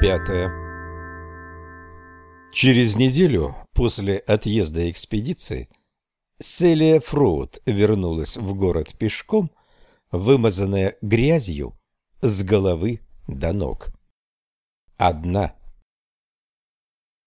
Пятое. Через неделю после отъезда экспедиции Селия Фроуд вернулась в город пешком, вымазанная грязью с головы до ног. Одна.